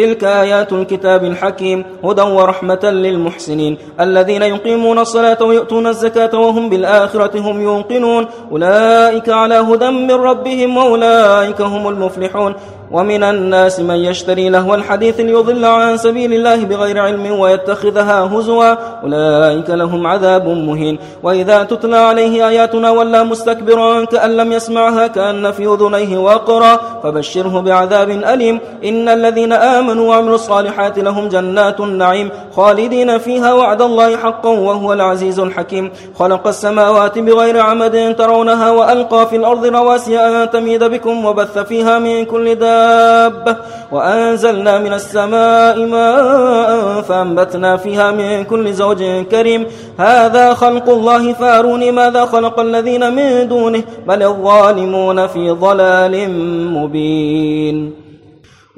تلك آيات الكتاب الحكيم هدى ورحمة للمحسنين. الذين يقيمون الصلاة ويؤتون الزكاة وهم بالآخرة هم يوقنون. أولئك على هدى من ربهم وأولئك هم المفلحون. ومن الناس من يشتري لهو الحديث ليضل عن سبيل الله بغير علم ويتخذها هزوا. أولئك لهم عذاب مهين. وإذا تتلى عليه آياتنا ولا مستكبرا كأن لم يسمعها كأن في أذنيه وقرا فبشره بعذاب أليم. إن الذين آمنوا وعملوا الصالحات لهم جنات النعيم خالدين فيها وعد الله حقا وهو العزيز الحكيم. خلق السماوات بغير عمد ترونها وألقى في الأرض رواسي أن تميد بكم وبث فيها من كل دابة. وأنزلنا من السماء ماء فأنبتنا فيها من كل زوج كريم. هذا خلق الله فاروني ماذا خلق الذين من دونه؟ بل الظالمون في ضلال مبين.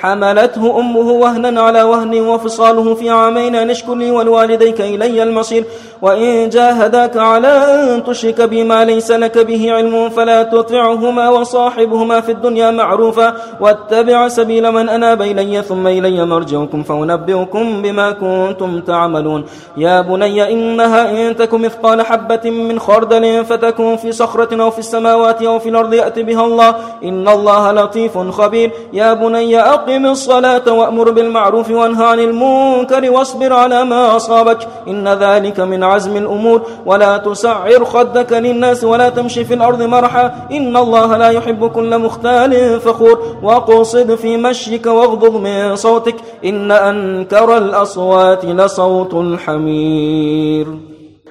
حملته أمه وهنا على وهن وفصاله في عامين. أن لي ولوالديك إلي المصير. وإن جاهداك على أن تشرك بما ليس لك به علم فلا تطعهما وصاحبهما في الدنيا معروفا. واتبع سبيل من أناب إلي ثم إلي مرجعكم فأنبئكم بما كنتم تعملون. يا بني إنها إن تك مثقال حبة من خردل فتكون في صخرة أو في السماوات أو في الأرض يأتي بها الله. إن الله لطيف خبير. يا بني أقم الصلاة وأمر بالمعروف وانهى عن المنكر واصبر على ما أصابك. إن ذلك من عزم الأمور. ولا تسعر خدك للناس ولا تمشي في الأرض مرحا. إن الله لا يحب كل مختال فخور. وقصد في مشيك واغضض من صوتك. إن أنكر الأصوات لصوت الحمير.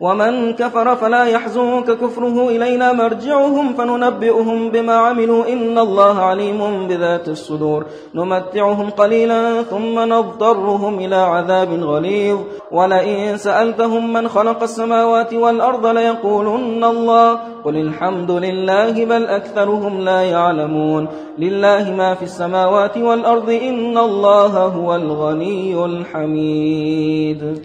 ومن كفر فلا يحزنك كفره إلينا مرجعهم فننبئهم بما عملوا إن الله عليم بذات الصدور نمتعهم قليلا ثم نضطرهم إلى عذاب غليظ ولئن سألتهم من خلق السماوات والأرض ليقولن الله قل الحمد لله بل أكثرهم لا يعلمون لله ما في السماوات والأرض إن الله هو الغني الحميد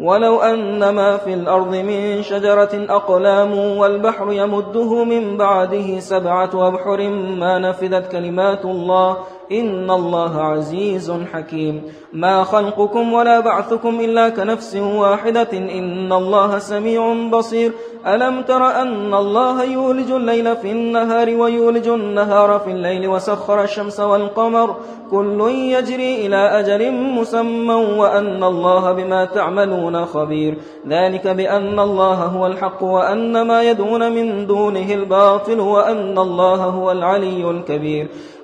ولو أن ما في الأرض من شجرة أقلام والبحر يمده من بعده سبعة أبحر ما نفذت كلمات الله إن الله عزيز حكيم. ما خلقكم ولا بعثكم إلا كنفس واحدة. إن الله سميع بصير. ألم تر أن الله يولج الليل في النهار ويولج النهار في الليل وسخر الشمس والقمر. كل يجري إلى أجل مسمى وأن الله بما تعملون خبير. ذلك بأن الله هو الحق وأن ما يدون من دونه الباطل وأن الله هو العلي الكبير.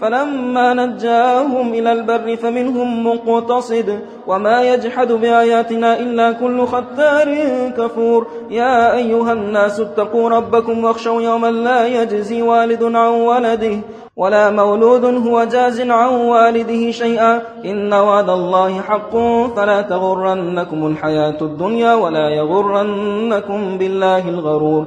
فلما نجاهم إلى البر فمنهم مقتصد وما يجحد بآياتنا إلا كل ختار كفور. يا أيها الناس اتقوا ربكم واخشوا يوما لا يجزي والد عن ولده ولا مولود هو جاز عن والده شيئا. إن وعد الله حق فلا تغرنكم الحياة الدنيا ولا يغرنكم بالله الغرور.